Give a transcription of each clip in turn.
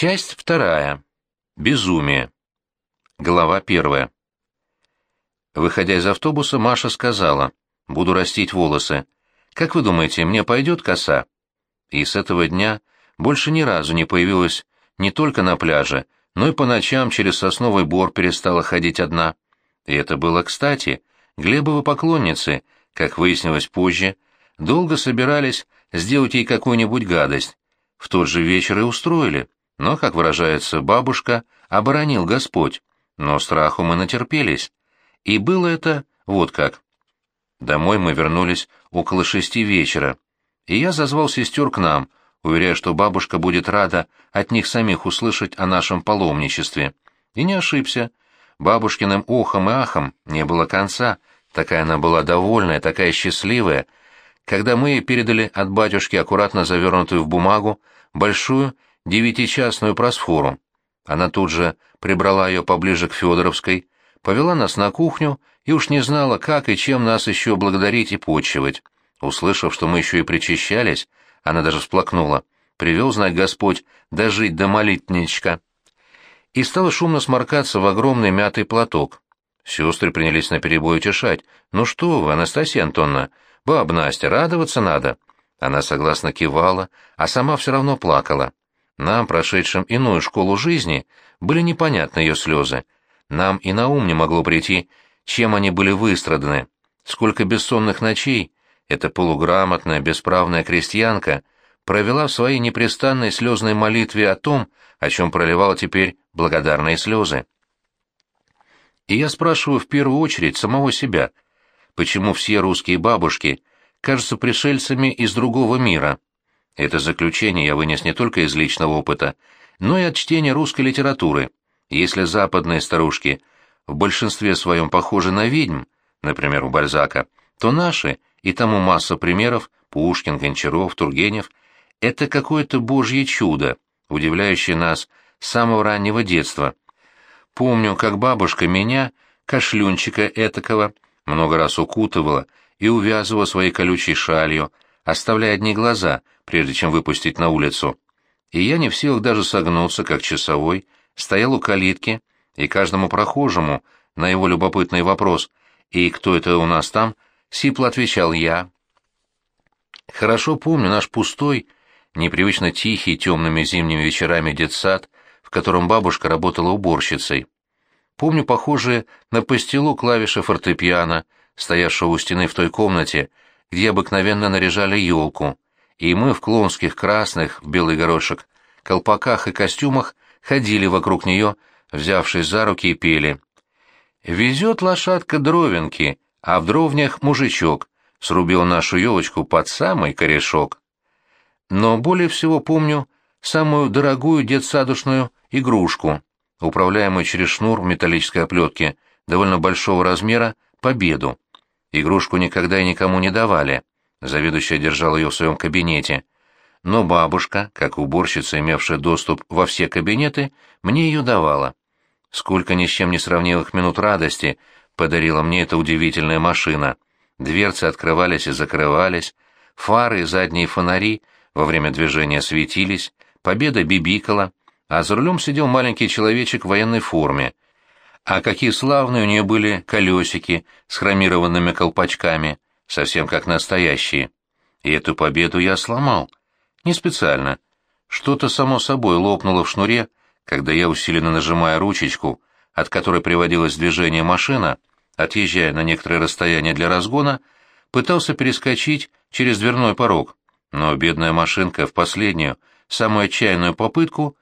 Часть вторая. Безумие. Глава первая. Выходя из автобуса, Маша сказала, «Буду растить волосы. Как вы думаете, мне пойдет коса?» И с этого дня больше ни разу не появилась не только на пляже, но и по ночам через сосновый бор перестала ходить одна. И это было кстати. Глебовы поклонницы, как выяснилось позже, долго собирались сделать ей какую-нибудь гадость. В тот же вечер и устроили. Но, как выражается бабушка, оборонил Господь. Но страху мы натерпелись. И было это вот как. Домой мы вернулись около шести вечера. И я зазвал сестер к нам, уверяя, что бабушка будет рада от них самих услышать о нашем паломничестве. И не ошибся. Бабушкиным охом и ахом не было конца. Такая она была довольная, такая счастливая, когда мы передали от батюшки аккуратно завернутую в бумагу большую девятичастную просфору. Она тут же прибрала ее поближе к Федоровской, повела нас на кухню и уж не знала, как и чем нас еще благодарить и почивать. Услышав, что мы еще и причащались, она даже всплакнула. Привел, знать Господь, дожить до молитничка. И стала шумно сморкаться в огромный мятый платок. Сестры принялись наперебой утешать. «Ну что вы, Анастасия Антоновна, баб Настя, радоваться надо». Она согласно кивала, а сама все равно плакала. Нам, прошедшим иную школу жизни, были непонятны ее слезы. Нам и на ум не могло прийти, чем они были выстраданы. Сколько бессонных ночей эта полуграмотная, бесправная крестьянка провела в своей непрестанной слезной молитве о том, о чем проливала теперь благодарные слезы. И я спрашиваю в первую очередь самого себя, почему все русские бабушки кажутся пришельцами из другого мира. Это заключение я вынес не только из личного опыта, но и от чтения русской литературы. Если западные старушки в большинстве своем похожи на ведьм, например, у Бальзака, то наши, и тому масса примеров, Пушкин, Гончаров, Тургенев, это какое-то божье чудо, удивляющее нас с самого раннего детства. Помню, как бабушка меня, кашлюнчика этакого, много раз укутывала и увязывала своей колючей шалью, оставляя одни глаза, прежде чем выпустить на улицу. И я не в силах даже согнуться, как часовой, стоял у калитки, и каждому прохожему на его любопытный вопрос «И кто это у нас там?» сипло отвечал я. Хорошо помню наш пустой, непривычно тихий темными зимними вечерами детсад, в котором бабушка работала уборщицей. Помню похожие на пастилу клавиши фортепиано, стоявшего у стены в той комнате, где обыкновенно наряжали елку, и мы в клонских красных, в белый горошек, колпаках и костюмах ходили вокруг нее, взявшись за руки и пели. «Везет лошадка дровинки, а в дровнях мужичок, срубил нашу елочку под самый корешок». Но более всего помню самую дорогую детсадушную игрушку, управляемую через шнур металлической оплетке, довольно большого размера, победу. Игрушку никогда и никому не давали. Заведующая держала ее в своем кабинете. Но бабушка, как уборщица, имевшая доступ во все кабинеты, мне ее давала. Сколько ни с чем не сравнимых минут радости подарила мне эта удивительная машина. Дверцы открывались и закрывались, фары и задние фонари во время движения светились, победа бибикала, а за рулем сидел маленький человечек в военной форме. А какие славные у нее были колесики с хромированными колпачками, совсем как настоящие. И эту победу я сломал. Не специально. Что-то само собой лопнуло в шнуре, когда я, усиленно нажимая ручечку, от которой приводилось движение машина, отъезжая на некоторое расстояние для разгона, пытался перескочить через дверной порог. Но бедная машинка в последнюю, самую отчаянную попытку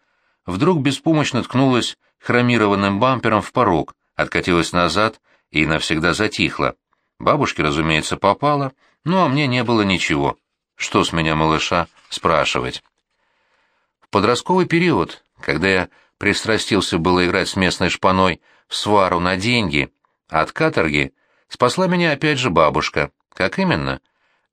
вдруг беспомощно ткнулась хромированным бампером в порог, откатилась назад и навсегда затихла. Бабушке, разумеется, попало, ну а мне не было ничего. Что с меня, малыша, спрашивать? В подростковый период, когда я пристрастился было играть с местной шпаной в свару на деньги, от каторги спасла меня опять же бабушка. Как именно?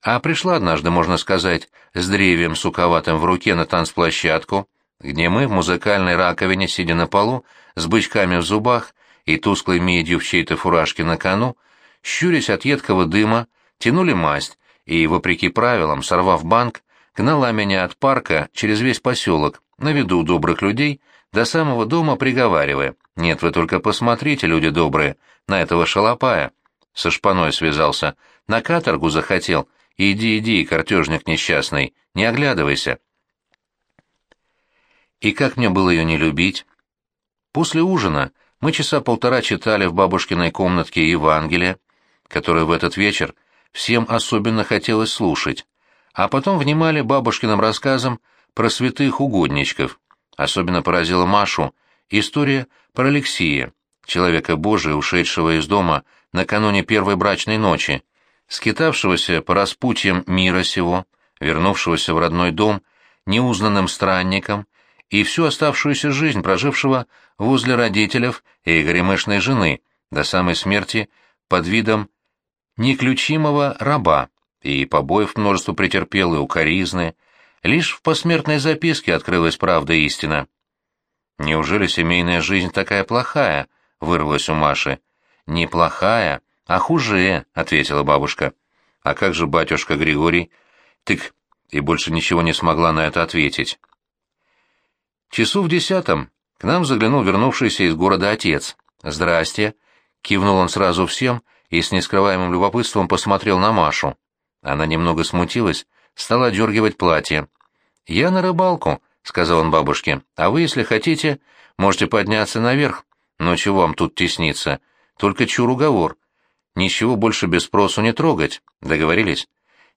А пришла однажды, можно сказать, с древием суковатым в руке на танцплощадку, где мы в музыкальной раковине, сидя на полу, с бычками в зубах и тусклой медью в чьей-то фуражке на кону, щурясь от едкого дыма, тянули масть, и, вопреки правилам, сорвав банк, гнала меня от парка через весь поселок, на виду у добрых людей, до самого дома приговаривая, «Нет, вы только посмотрите, люди добрые, на этого шалопая». Со шпаной связался, на каторгу захотел. Иди, иди, картежник несчастный, не оглядывайся. И как мне было ее не любить? После ужина мы часа полтора читали в бабушкиной комнатке Евангелие, которое в этот вечер всем особенно хотелось слушать, а потом внимали бабушкиным рассказам про святых угодничков. Особенно поразила Машу история про Алексея, человека Божия, ушедшего из дома накануне первой брачной ночи, скитавшегося по распутьям мира сего, вернувшегося в родной дом неузнанным странником и всю оставшуюся жизнь прожившего возле родителей и горемышной жены до самой смерти под видом неключимого раба, и побоев множество претерпел и укоризны, лишь в посмертной записке открылась правда истина. «Неужели семейная жизнь такая плохая?» — вырвалась у Маши. «Не плохая, а хуже», — ответила бабушка. «А как же батюшка Григорий?» «Тык!» и больше ничего не смогла на это ответить. Часу в десятом к нам заглянул вернувшийся из города отец. «Здрасте!» — кивнул он сразу всем и с нескрываемым любопытством посмотрел на Машу. Она немного смутилась, стала дергивать платье. «Я на рыбалку», — сказал он бабушке, — «а вы, если хотите, можете подняться наверх. Но чего вам тут тесниться? Только чур уговор. Ничего больше без спросу не трогать. Договорились?»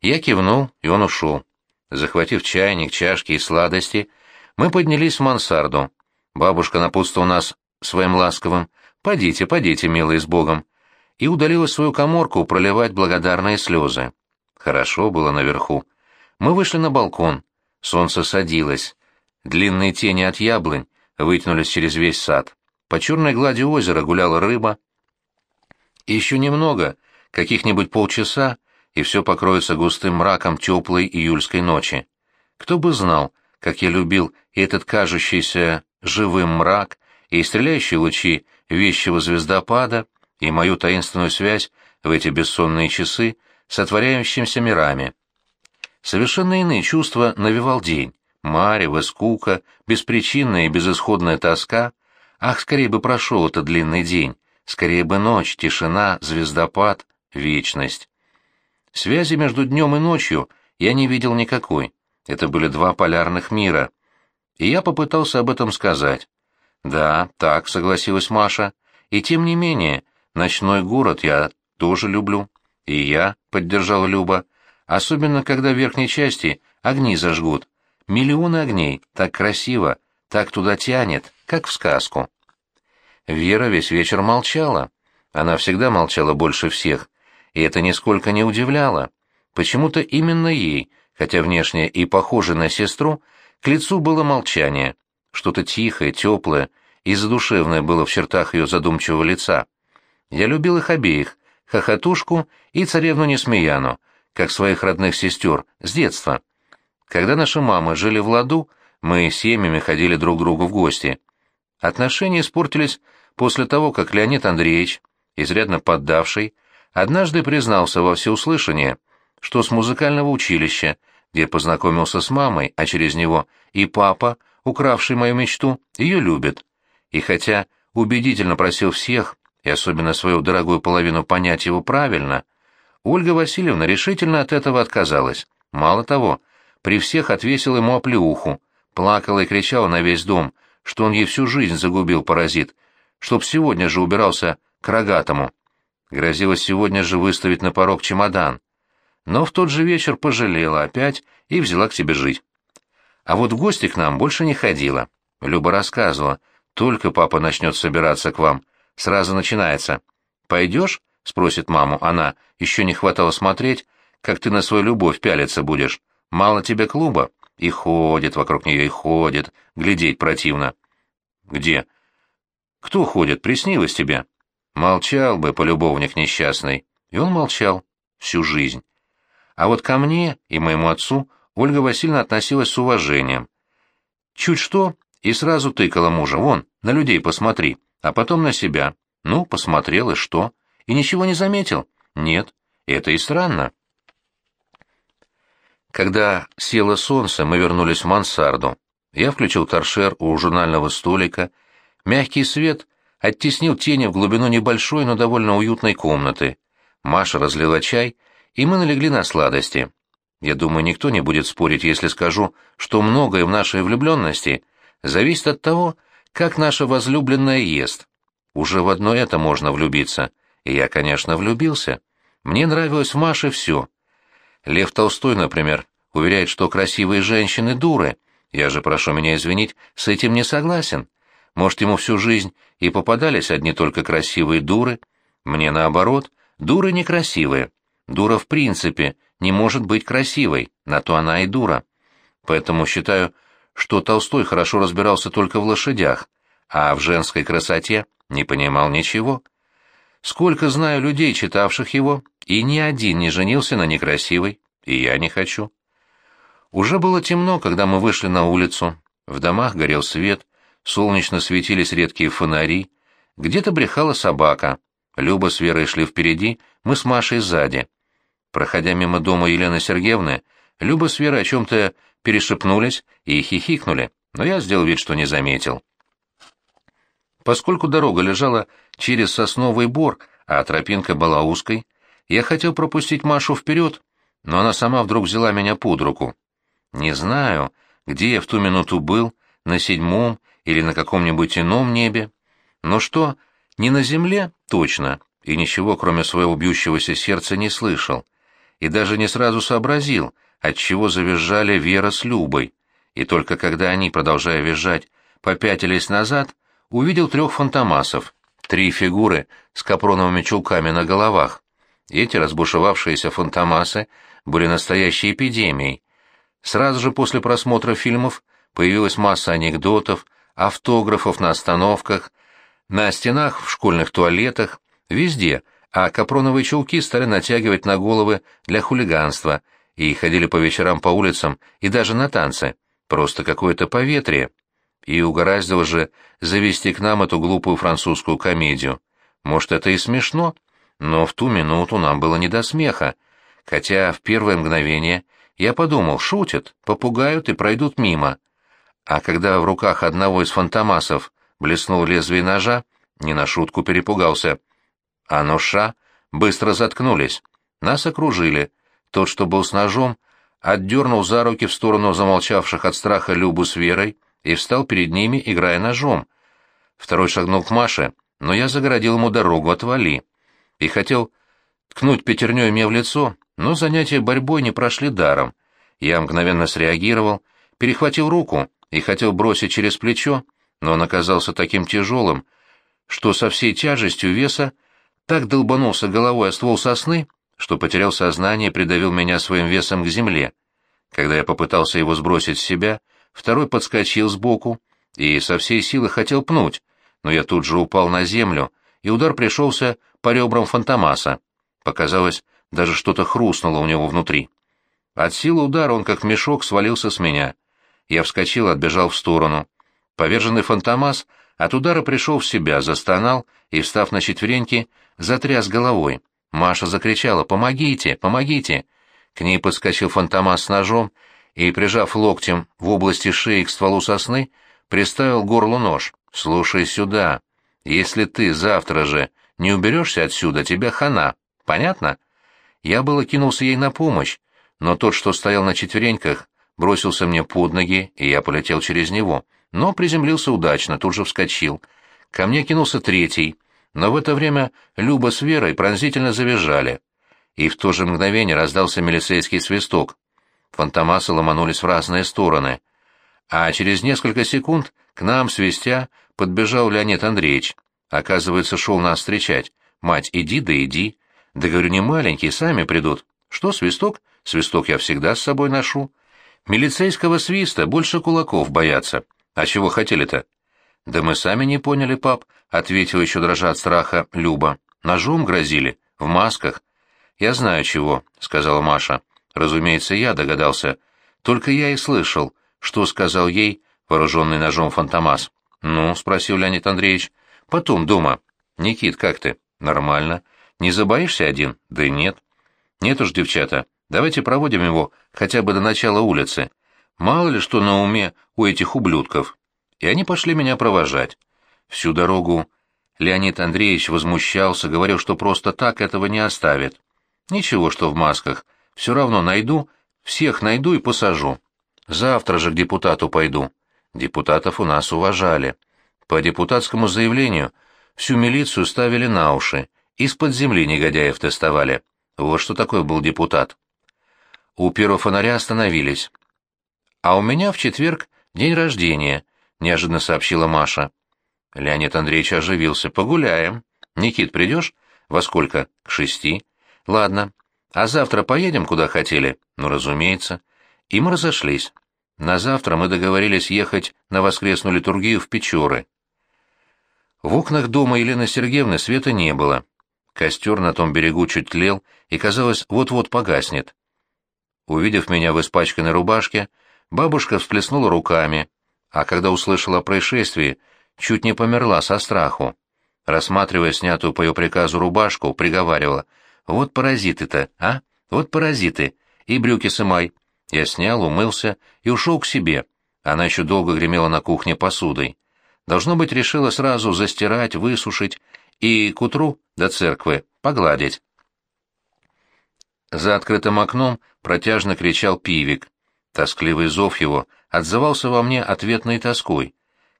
Я кивнул, и он ушел. Захватив чайник, чашки и сладости, мы поднялись в мансарду. Бабушка напутствовала нас своим ласковым «Подите, подите, милые, с Богом!» и удалилась свою коморку проливать благодарные слезы. Хорошо было наверху. Мы вышли на балкон. Солнце садилось. Длинные тени от яблонь вытянулись через весь сад. По черной глади озера гуляла рыба. Еще немного, каких-нибудь полчаса, и все покроется густым мраком теплой июльской ночи. Кто бы знал, как я любил этот кажущийся живым мрак, и стреляющие лучи вещего звездопада, и мою таинственную связь в эти бессонные часы с отворяющимися мирами. Совершенно иные чувства навевал день. Марево, скука, беспричинная и безысходная тоска. Ах, скорее бы прошел этот длинный день, скорее бы ночь, тишина, звездопад, вечность. Связи между днем и ночью я не видел никакой. Это были два полярных мира. И я попытался об этом сказать. «Да, так», — согласилась Маша. «И тем не менее, ночной город я тоже люблю». «И я», — поддержала Люба, — «особенно, когда в верхней части огни зажгут. Миллионы огней, так красиво, так туда тянет, как в сказку». Вера весь вечер молчала. Она всегда молчала больше всех, и это нисколько не удивляло. Почему-то именно ей, хотя внешне и похожа на сестру, к лицу было молчание, что-то тихое, теплое и задушевное было в чертах ее задумчивого лица. Я любил их обеих, хохотушку и царевну Несмеяну, как своих родных сестер, с детства. Когда наши мамы жили в ладу, мы семьями ходили друг к другу в гости. Отношения испортились после того, как Леонид Андреевич, изрядно поддавший, однажды признался во всеуслышание, что с музыкального училища, где познакомился с мамой, а через него и папа, укравший мою мечту, ее любит. И хотя убедительно просил всех, и особенно свою дорогую половину понять его правильно, Ольга Васильевна решительно от этого отказалась. Мало того, при всех отвесила ему оплеуху, плакала и кричала на весь дом, что он ей всю жизнь загубил паразит, чтоб сегодня же убирался к рогатому. Грозилась сегодня же выставить на порог чемодан. Но в тот же вечер пожалела опять и взяла к себе жить. А вот в гости к нам больше не ходила. Люба рассказывала, только папа начнет собираться к вам, Сразу начинается. «Пойдешь?» — спросит маму она. «Еще не хватало смотреть, как ты на свою любовь пялиться будешь. Мало тебе клуба?» И ходит вокруг нее, и ходит. Глядеть противно. «Где?» «Кто ходит? Приснилось тебе?» Молчал бы, полюбовник несчастный. И он молчал. Всю жизнь. А вот ко мне и моему отцу Ольга Васильевна относилась с уважением. Чуть что, и сразу тыкала мужа. Вон, на людей посмотри а потом на себя. Ну, посмотрел, и что? И ничего не заметил? Нет, это и странно. Когда село солнце, мы вернулись в мансарду. Я включил торшер у журнального столика. Мягкий свет оттеснил тени в глубину небольшой, но довольно уютной комнаты. Маша разлила чай, и мы налегли на сладости. Я думаю, никто не будет спорить, если скажу, что многое в нашей влюбленности зависит от того, как наша возлюбленная ест. Уже в одно это можно влюбиться. И я, конечно, влюбился. Мне нравилось в Маше все. Лев Толстой, например, уверяет, что красивые женщины дуры. Я же, прошу меня извинить, с этим не согласен. Может, ему всю жизнь и попадались одни только красивые дуры. Мне наоборот, дуры некрасивые. Дура в принципе не может быть красивой, на то она и дура. Поэтому считаю, что Толстой хорошо разбирался только в лошадях, а в женской красоте не понимал ничего. Сколько знаю людей, читавших его, и ни один не женился на некрасивой, и я не хочу. Уже было темно, когда мы вышли на улицу. В домах горел свет, солнечно светились редкие фонари. Где-то брехала собака. Люба с Верой шли впереди, мы с Машей сзади. Проходя мимо дома Елены Сергеевны, Люба с Верой о чем-то перешепнулись и хихикнули, но я сделал вид, что не заметил. Поскольку дорога лежала через сосновый бор, а тропинка была узкой, я хотел пропустить Машу вперед, но она сама вдруг взяла меня под руку. Не знаю, где я в ту минуту был, на седьмом или на каком-нибудь ином небе, но что, не на земле, точно, и ничего, кроме своего бьющегося сердца, не слышал, и даже не сразу сообразил, отчего завизжали Вера с Любой, и только когда они, продолжая визжать, попятились назад, увидел трех фантомасов, три фигуры с капроновыми чулками на головах. Эти разбушевавшиеся фантомасы были настоящей эпидемией. Сразу же после просмотра фильмов появилась масса анекдотов, автографов на остановках, на стенах в школьных туалетах, везде, а капроновые чулки стали натягивать на головы для хулиганства и ходили по вечерам по улицам и даже на танцы. Просто какое-то поветрие. И угораздило же завести к нам эту глупую французскую комедию. Может, это и смешно, но в ту минуту нам было не до смеха, хотя в первое мгновение я подумал, шутят, попугают и пройдут мимо. А когда в руках одного из фантомасов блеснул лезвие ножа, не на шутку перепугался. А ножа быстро заткнулись. Нас окружили. Тот, что был с ножом, отдернул за руки в сторону замолчавших от страха Любу с Верой и встал перед ними, играя ножом. Второй шагнул к Маше, но я загородил ему дорогу, отвали. И хотел ткнуть пятерней мне в лицо, но занятия борьбой не прошли даром. Я мгновенно среагировал, перехватил руку и хотел бросить через плечо, но он оказался таким тяжелым, что со всей тяжестью веса так долбанулся головой о ствол сосны, что потерял сознание и придавил меня своим весом к земле. Когда я попытался его сбросить с себя, второй подскочил сбоку и со всей силы хотел пнуть, но я тут же упал на землю, и удар пришелся по ребрам Фантомаса. Показалось, даже что-то хрустнуло у него внутри. От силы удара он как мешок свалился с меня. Я вскочил, отбежал в сторону. Поверженный Фантомас от удара пришел в себя, застонал и, встав на четвереньки, затряс головой. Маша закричала «Помогите! Помогите!». К ней подскочил Фантомас с ножом и, прижав локтем в области шеи к стволу сосны, приставил горлу нож. «Слушай сюда. Если ты завтра же не уберешься отсюда, тебя хана. Понятно?» Я было кинулся ей на помощь, но тот, что стоял на четвереньках, бросился мне под ноги, и я полетел через него. Но приземлился удачно, тут же вскочил. Ко мне кинулся третий, но в это время Люба с Верой пронзительно завизжали. И в то же мгновение раздался милицейский свисток. Фантомасы ломанулись в разные стороны. А через несколько секунд к нам, свистя, подбежал Леонид Андреевич. Оказывается, шел нас встречать. «Мать, иди да иди». Да говорю, не маленькие, сами придут. Что, свисток? Свисток я всегда с собой ношу. Милицейского свиста больше кулаков боятся. А чего хотели-то? Да мы сами не поняли, пап, — ответил еще дрожа от страха Люба. Ножом грозили, в масках. Я знаю чего, — сказала Маша. Разумеется, я догадался. Только я и слышал, что сказал ей вооруженный ножом Фантомас. «Ну?» — спросил Леонид Андреевич. «Потом, дома. Никит, как ты?» «Нормально. Не забоишься один? Да нет. Нет уж, девчата, давайте проводим его хотя бы до начала улицы. Мало ли что на уме у этих ублюдков. И они пошли меня провожать. Всю дорогу Леонид Андреевич возмущался, говорил, что просто так этого не оставит. Ничего, что в масках. Все равно найду, всех найду и посажу. Завтра же к депутату пойду. Депутатов у нас уважали. По депутатскому заявлению всю милицию ставили на уши, из-под земли негодяев тестовали. Вот что такое был депутат. У первого фонаря остановились. «А у меня в четверг день рождения», — неожиданно сообщила Маша. Леонид Андреевич оживился. «Погуляем. Никит, придешь? Во сколько? К шести. Ладно. А завтра поедем, куда хотели? Ну, разумеется». И мы разошлись. На завтра мы договорились ехать на воскресную литургию в Печоры. В окнах дома Елены Сергеевны света не было. Костер на том берегу чуть тлел и, казалось, вот-вот погаснет. Увидев меня в испачканной рубашке, бабушка всплеснула руками, а когда услышала о происшествии, чуть не померла со страху. Рассматривая снятую по ее приказу рубашку, приговаривала, «Вот паразиты-то, а? Вот паразиты! И брюки сымай!» Я снял, умылся и ушел к себе. Она еще долго гремела на кухне посудой. Должно быть, решила сразу застирать, высушить и к утру до церкви погладить. За открытым окном протяжно кричал пивик. Тоскливый зов его отзывался во мне ответной тоской.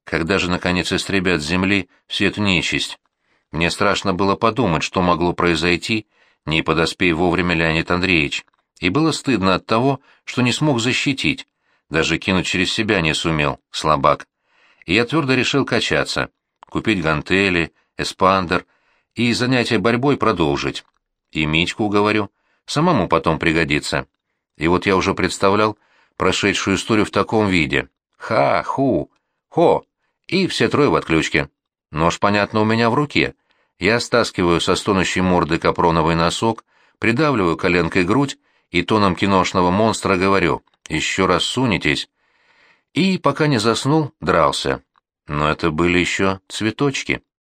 Когда же, наконец, истребят с земли всю эту нечисть? Мне страшно было подумать, что могло произойти, не подоспей вовремя Леонид Андреевич и было стыдно от того, что не смог защитить, даже кинуть через себя не сумел, слабак. И я твердо решил качаться, купить гантели, эспандер и занятия борьбой продолжить. И Митьку уговорю, самому потом пригодится. И вот я уже представлял прошедшую историю в таком виде. Ха-ху, хо, и все трое в отключке. Нож, понятно, у меня в руке. Я стаскиваю со стонущей морды капроновый носок, придавливаю коленкой грудь и тоном киношного монстра говорю «Еще раз сунетесь». И, пока не заснул, дрался. Но это были еще цветочки.